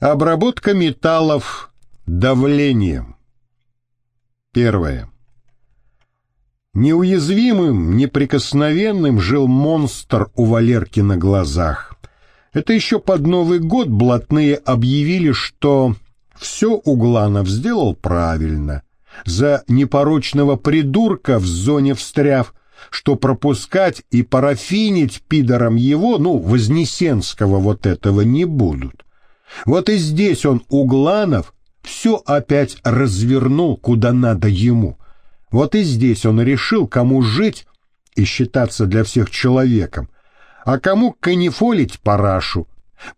Обработка металлов давлением. Первое. Неуязвимым, неприкосновенным жил монстр у Валерки на глазах. Это еще под Новый год блатные объявили, что все Угланов сделал правильно. За непорочного придурка в зоне встряв, что пропускать и парафинить пидором его, ну, Вознесенского вот этого не будут. Вот и здесь он, Угланов, все опять развернул, куда надо ему. Вот и здесь он решил, кому жить и считаться для всех человеком, а кому канифолить парашу.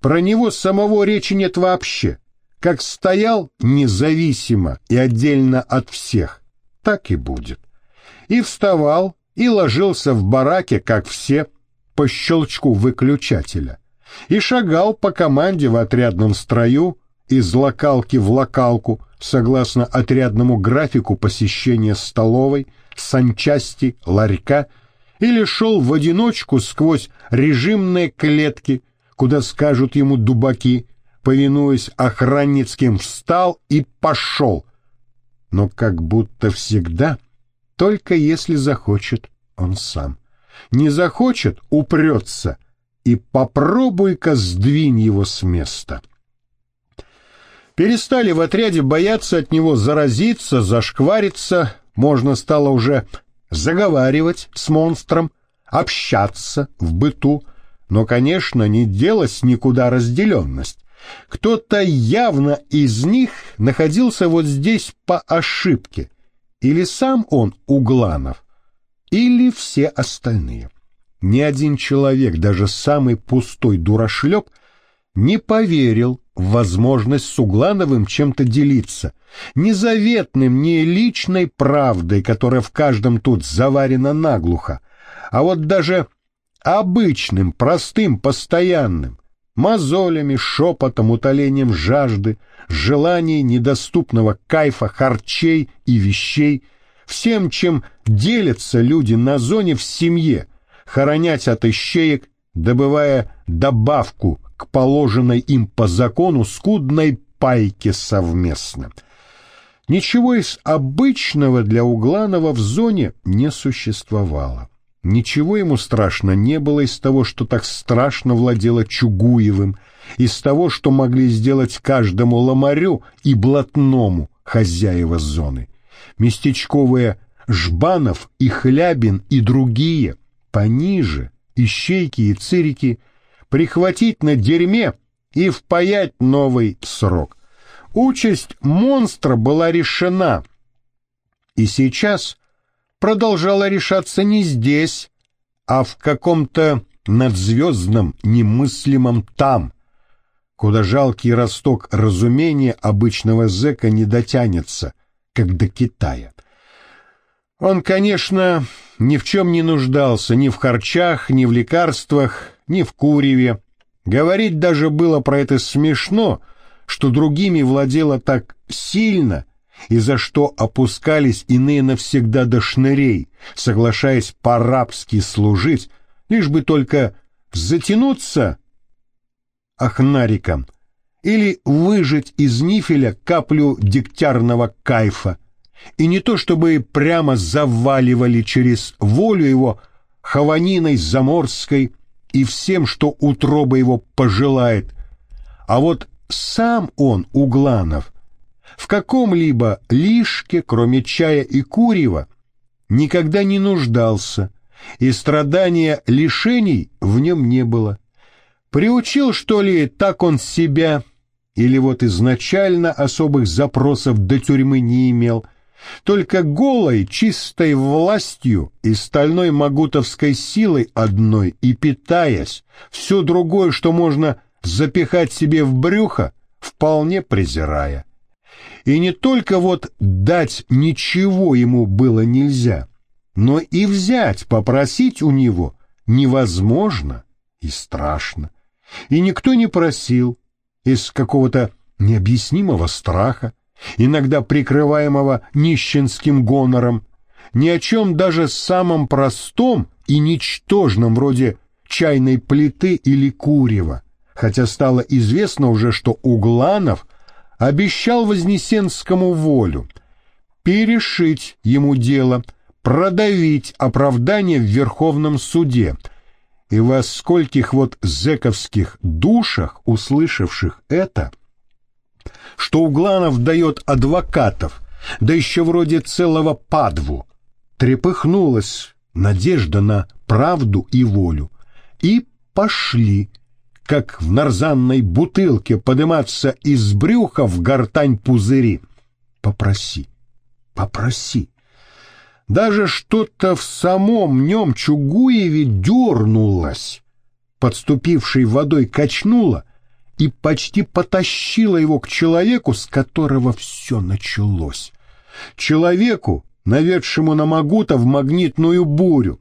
Про него самого речи нет вообще. Как стоял независимо и отдельно от всех, так и будет. И вставал, и ложился в бараке, как все, по щелчку выключателя и шагал по команде в отрядном строю из локалки в локалку согласно отрядному графику посещения столовой, санчасти, ларька или шел в одиночку сквозь режимные клетки, куда скажут ему дубаки, повинуясь охранницким, встал и пошел. Но как будто всегда, только если захочет он сам. Не захочет — упрется — и попробуй-ка сдвинь его с места. Перестали в отряде бояться от него заразиться, зашквариться, можно стало уже заговаривать с монстром, общаться в быту, но, конечно, не делась никуда разделенность. Кто-то явно из них находился вот здесь по ошибке, или сам он Угланов, или все остальные. Ни один человек, даже самый пустой дурашлеп, не поверил в возможность с Углановым чем-то делиться, ни заветным, ни личной правдой, которая в каждом тут заварена наглухо, а вот даже обычным, простым, постоянным, мозолями, шепотом, утолением жажды, желаний недоступного кайфа, харчей и вещей, всем, чем делятся люди на зоне в семье, хоронять от ищеек, добывая добавку к положенной им по закону скудной пайке совместно. Ничего из обычного для Угланова в зоне не существовало. Ничего ему страшно не было из того, что так страшно владело Чугуевым, из того, что могли сделать каждому ломарю и блатному хозяева зоны. Местечковые Жбанов и Хлябин и другие пониже, ищейки и цирики, прихватить на дерьме и впаять новый срок. Участь монстра была решена, и сейчас продолжала решаться не здесь, а в каком-то надзвездном немыслимом там, куда жалкий росток разумения обычного зэка не дотянется, как до Китая. Он, конечно, ни в чем не нуждался, ни в харчах, ни в лекарствах, ни в куреве. Говорить даже было про это смешно, что другими владело так сильно, и за что опускались иные навсегда до шнырей, соглашаясь по-рабски служить, лишь бы только затянуться ахнариком или выжать из нифеля каплю дегтярного кайфа, и не то чтобы прямо заваливали через волю его хаваниной заморской и всем, что утроба его пожелает, а вот сам он, Угланов, в каком-либо лишке, кроме чая и курева, никогда не нуждался, и страдания лишений в нем не было. Приучил, что ли, так он себя, или вот изначально особых запросов до тюрьмы не имел, только голой, чистой властью и стальной магутовской силой одной и питаясь, все другое, что можно запихать себе в брюхо, вполне презирая. И не только вот дать ничего ему было нельзя, но и взять, попросить у него невозможно и страшно. И никто не просил из какого-то необъяснимого страха, иногда прикрываемого нищенским гонором, ни о чем даже самом простом и ничтожном, вроде чайной плиты или курева, хотя стало известно уже, что Угланов обещал Вознесенскому волю, перешить ему дело, продавить оправдание в Верховном суде, и во скольких вот зэковских душах, услышавших это, что Угланов дает адвокатов, да еще вроде целого падву, трепыхнулась надежда на правду и волю, и пошли, как в нарзанной бутылке подниматься из брюха в гортань пузыри. Попроси, попроси. Даже что-то в самом нем Чугуеве дернулось, подступившей водой качнуло и почти потащило его к человеку, с которого все началось. Человеку, наведшему на Магута в магнитную бурю.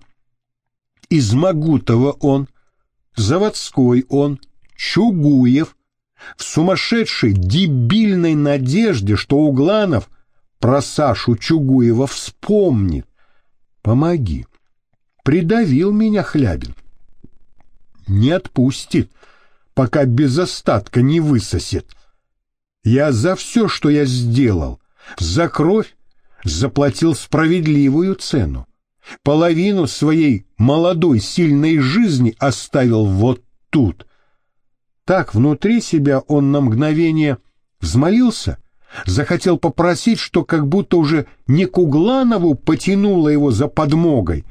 Из Магутова он, заводской он, Чугуев, в сумасшедшей дебильной надежде, что Угланов про Сашу Чугуева вспомнит. Помоги. Придавил меня Хлябин. Не отпустит, пока без остатка не высосет. Я за все, что я сделал, за кровь заплатил справедливую цену. Половину своей молодой сильной жизни оставил вот тут. Так внутри себя он на мгновение взмолился, захотел попросить, что как будто уже не к Угланову потянуло его за подмогой,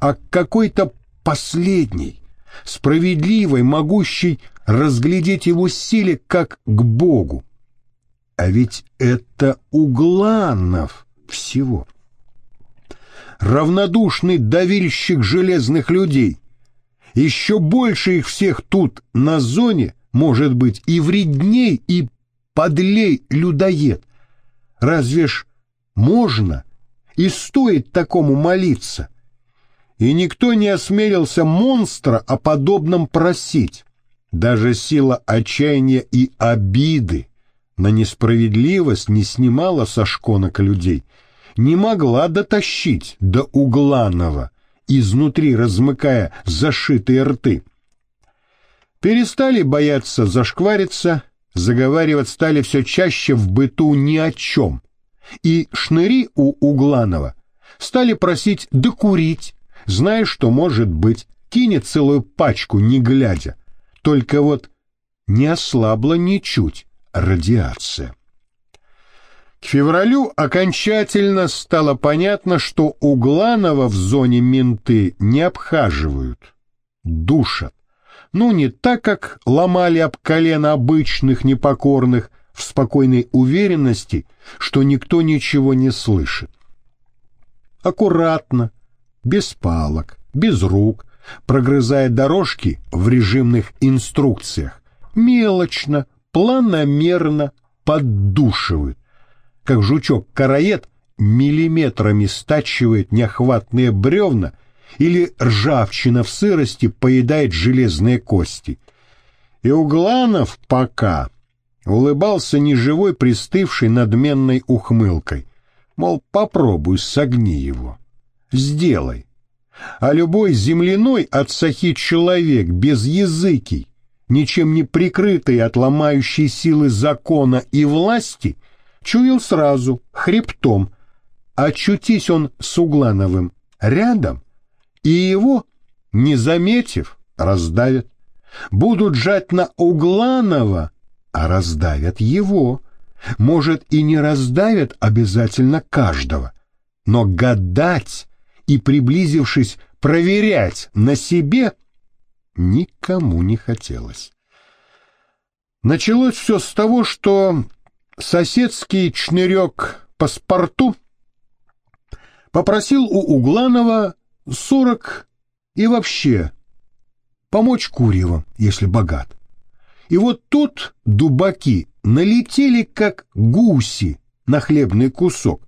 а какой-то последней, справедливой, могущей разглядеть его силе как к Богу. А ведь это Угланов всего. Равнодушный давильщик железных людей. Еще больше их всех тут на зоне, может быть, и вредней, и подлей людоед. Разве ж можно и стоит такому молиться? И никто не осмелился монстра о подобном просить. Даже сила отчаяния и обиды на несправедливость не снимала со шконок людей — не могла дотащить до Угланова, изнутри размыкая зашитые рты. Перестали бояться зашквариться, заговаривать стали все чаще в быту ни о чем. И шныри у Угланова стали просить докурить, зная, что, может быть, кинет целую пачку, не глядя. Только вот не ослабла ничуть радиация. К февралю окончательно стало понятно, что Угланова в зоне менты не обхаживают, душат. Ну, не так, как ломали об колено обычных непокорных в спокойной уверенности, что никто ничего не слышит. Аккуратно, без палок, без рук, прогрызая дорожки в режимных инструкциях, мелочно, планомерно поддушивают как жучок-караед миллиметрами стачивает неохватные бревна или ржавчина в сырости поедает железные кости. И Угланов пока улыбался неживой, пристывшей надменной ухмылкой. Мол, попробуй, согни его. Сделай. А любой земляной от сахи человек без языки, ничем не прикрытый от ломающей силы закона и власти — чуял сразу, хребтом. Очутись он с Углановым рядом, и его, не заметив, раздавят. Будут жать на Угланова, а раздавят его. Может, и не раздавят обязательно каждого, но гадать и, приблизившись, проверять на себе никому не хотелось. Началось все с того, что соседский чнырек паспорту попросил у Угланова сорок и вообще помочь Курьеву, если богат. И вот тут дубаки налетели, как гуси, на хлебный кусок.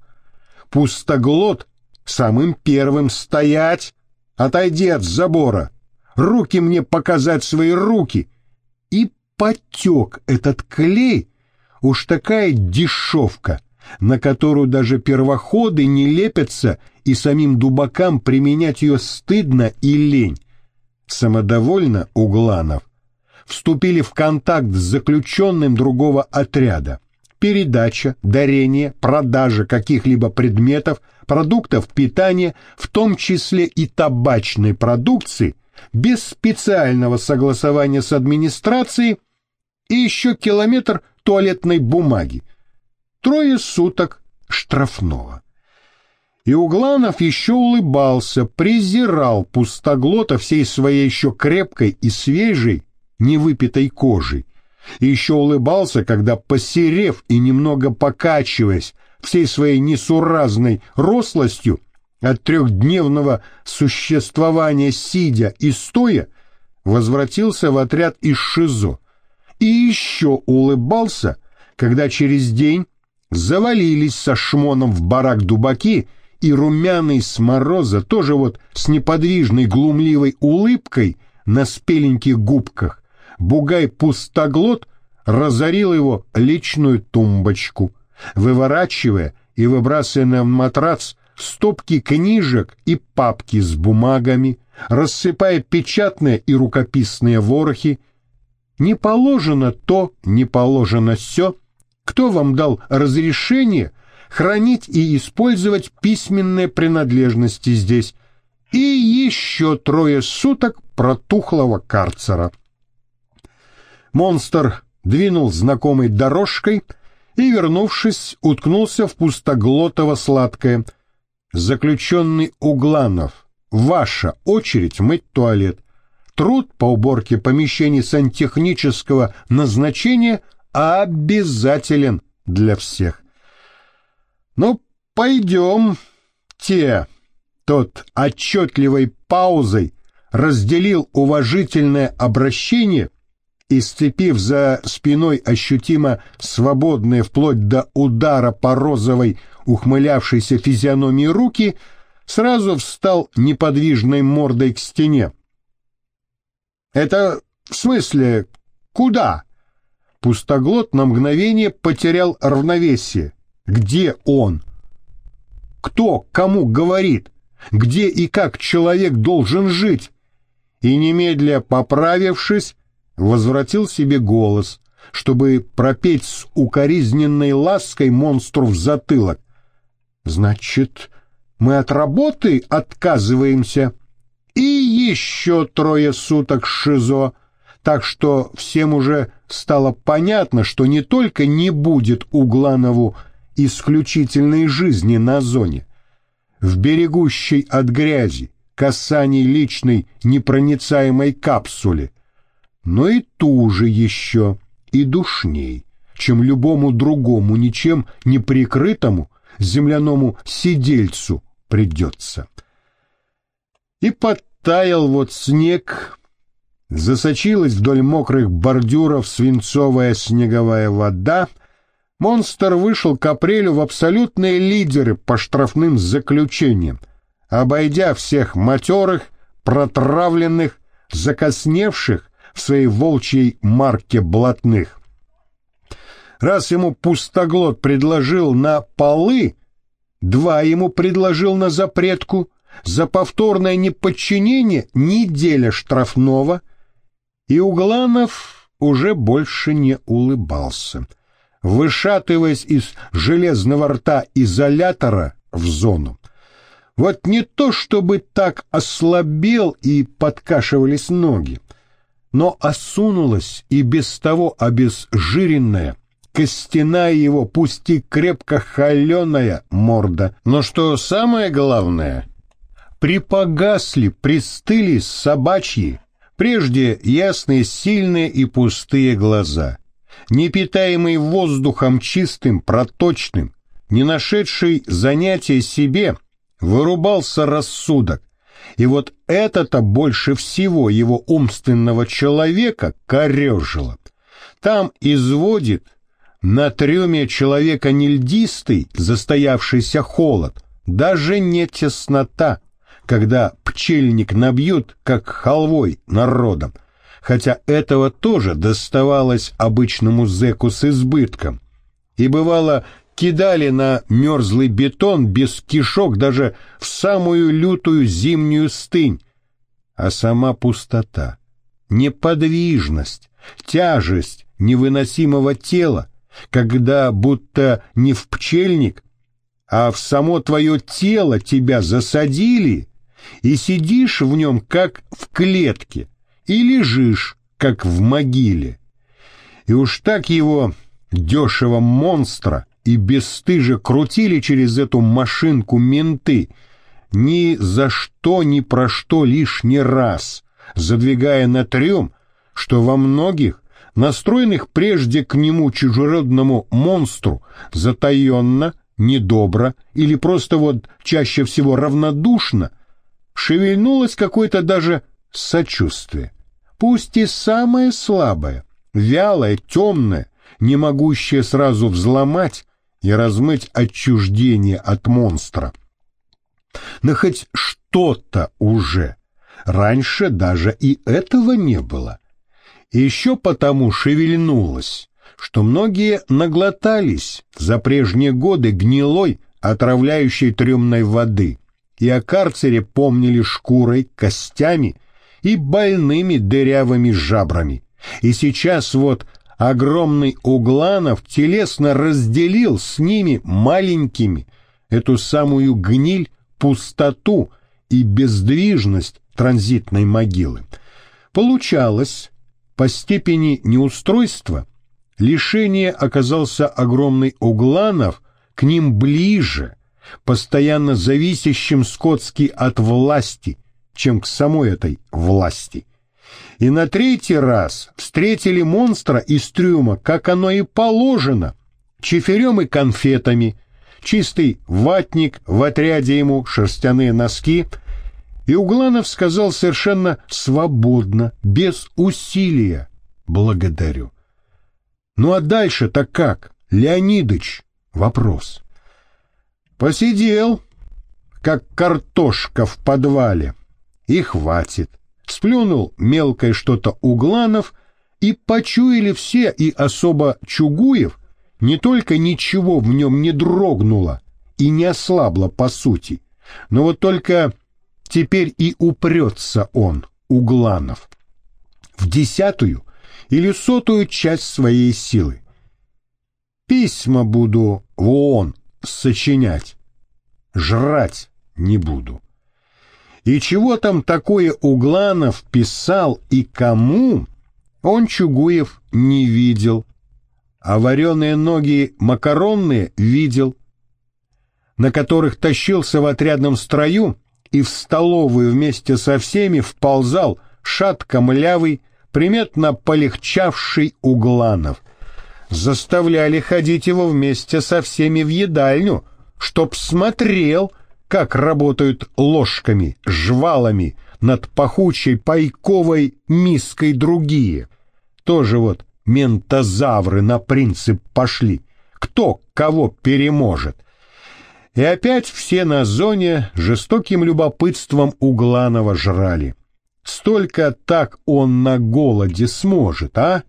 Пустоглот самым первым стоять, отойди от забора, руки мне показать свои руки. И потек этот клей Уж такая дешевка, на которую даже первоходы не лепятся, и самим дубакам применять ее стыдно и лень. Самодовольно Угланов вступили в контакт с заключенным другого отряда. Передача, дарение, продажа каких-либо предметов, продуктов питания, в том числе и табачной продукции, без специального согласования с администрацией и еще километр туалетной бумаги. Трое суток штрафного. И Угланов еще улыбался, презирал пустоглота всей своей еще крепкой и свежей, невыпитой кожей. И еще улыбался, когда, посерев и немного покачиваясь всей своей несуразной рослостью от трехдневного существования сидя и стоя, возвратился в отряд из ШИЗО. И еще улыбался, когда через день завалились со шмоном в барак дубаки и румяный с мороза, тоже вот с неподвижной глумливой улыбкой на спеленьких губках, бугай-пустоглот разорил его личную тумбочку, выворачивая и выбрасывая на матрац стопки книжек и папки с бумагами, рассыпая печатные и рукописные ворохи. Не положено то, не положено все. Кто вам дал разрешение — хранить и использовать письменные принадлежности здесь, и еще трое суток протухлого карцера. Монстр двинул знакомой дорожкой и, вернувшись, уткнулся в пустоглотово сладкое. Заключенный Угланов, ваша очередь мыть туалет. Труд по уборке помещений сантехнического назначения обязателен для всех. «Ну, пойдем, те!» Тот отчетливой паузой разделил уважительное обращение и, сцепив за спиной ощутимо свободные вплоть до удара по розовой ухмылявшейся физиономии руки, сразу встал неподвижной мордой к стене. «Это в смысле куда?» Пустоглот на мгновение потерял равновесие. Где он? Кто кому говорит? Где и как человек должен жить? И немедля поправившись, возвратил себе голос, чтобы пропеть с укоризненной лаской монстру в затылок. Значит, мы от работы отказываемся? И еще трое суток шизо, так что всем уже стало понятно, что не только не будет Угланову исключительной жизни на зоне, в берегущей от грязи, касаний личной непроницаемой капсуле, но и туже еще, и душней, чем любому другому ничем не прикрытому земляному сидельцу придется. И подтаял вот снег, засочилась вдоль мокрых бордюров свинцовая снеговая вода — Монстр вышел к апрелю в абсолютные лидеры по штрафным заключениям, обойдя всех матерых, протравленных, закосневших в своей волчьей марке блатных. Раз ему пустоглот предложил на полы, два ему предложил на запретку, за повторное неподчинение неделя штрафного, и Угланов уже больше не улыбался — вышатываясь из железного рта изолятора в зону. Вот не то, чтобы так ослабел и подкашивались ноги, но осунулась и без того обезжиренная, костяная его, пусть и крепко холеная морда. Но что самое главное, припогасли, пристыли собачьи, прежде ясные, сильные и пустые глаза — не питаемый воздухом чистым, проточным, не нашедший занятия себе, вырубался рассудок. И вот это-то больше всего его умственного человека корежило. Там изводит на трюме человека не льдистый, застоявшийся холод, даже не теснота, когда пчельник набьют, как халвой народом, хотя этого тоже доставалось обычному зэку с избытком. И бывало, кидали на мерзлый бетон без кишок даже в самую лютую зимнюю стынь. А сама пустота, неподвижность, тяжесть невыносимого тела, когда будто не в пчельник, а в само твое тело тебя засадили, и сидишь в нем, как в клетке, и лежишь, как в могиле. И уж так его дешево монстра и бесстыже крутили через эту машинку менты, ни за что, ни про что лишний раз, задвигая на трем, что во многих, настроенных прежде к нему чужеродному монстру, затаенно, недобро или просто вот чаще всего равнодушно, шевельнулось какое-то даже сочувствие, пусть и самое слабое, вялое, темное, не могущее сразу взломать и размыть отчуждение от монстра. Но хоть что-то уже. Раньше даже и этого не было. И еще потому шевельнулось, что многие наглотались за прежние годы гнилой, отравляющей трюмной воды, и о карцере помнили шкурой, костями и больными дырявыми жабрами. И сейчас вот огромный Угланов телесно разделил с ними маленькими эту самую гниль, пустоту и бездвижность транзитной могилы. Получалось, по степени неустройства, лишение оказался огромный Угланов к ним ближе, постоянно зависящим скотски от власти, чем к самой этой власти и на третий раз встретили монстра из трюма, как оно и положено, чиферем и конфетами, чистый ватник в отряде ему, шерстяные носки, и Угланов сказал совершенно свободно, без усилия, благодарю. Ну а дальше-то как, Леонидыч? Вопрос. Посидел, как картошка в подвале, и хватит сплюнул мелкое что-то Угланов, и почуяли все, и особо Чугуев, не только ничего в нем не дрогнуло и не ослабло по сути, но вот только теперь и упрется он, Угланов, в десятую или сотую часть своей силы. Письма буду в ООН сочинять, жрать не буду. И чего там такое Угланов писал и кому, он Чугуев не видел, а вареные ноги макаронные видел, на которых тащился в отрядном строю и в столовую вместе со всеми вползал шатко млявый, приметно полегчавший Угланов. Заставляли ходить его вместе со всеми в едальню, чтоб смотрел — как работают ложками, жвалами над пахучей пайковой миской другие. Тоже вот ментозавры на принцип пошли. Кто кого переможет. И опять все на зоне жестоким любопытством Угланова жрали. Столько так он на голоде сможет, а?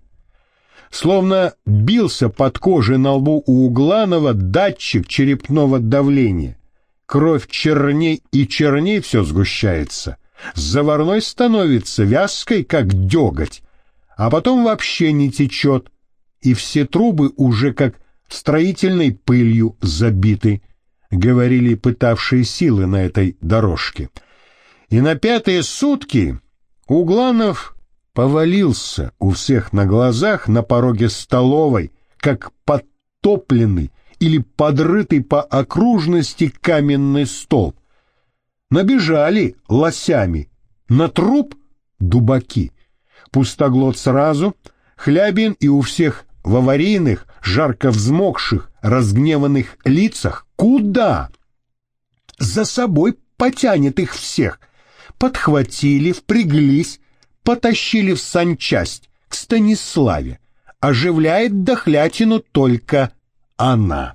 Словно бился под кожей на лбу у Угланова датчик черепного давления. Кровь черней и черней все сгущается. Заварной становится вязкой, как деготь, а потом вообще не течет, и все трубы уже как строительной пылью забиты, говорили пытавшие силы на этой дорожке. И на пятые сутки Угланов повалился у всех на глазах на пороге столовой, как подтопленный, или подрытый по окружности каменный столб. Набежали лосями, на труп дубаки. Пустоглот сразу, Хлябин и у всех в аварийных, жарко взмокших, разгневанных лицах куда? За собой потянет их всех. Подхватили, впряглись, потащили в санчасть к Станиславе. Оживляет дохлятину только она.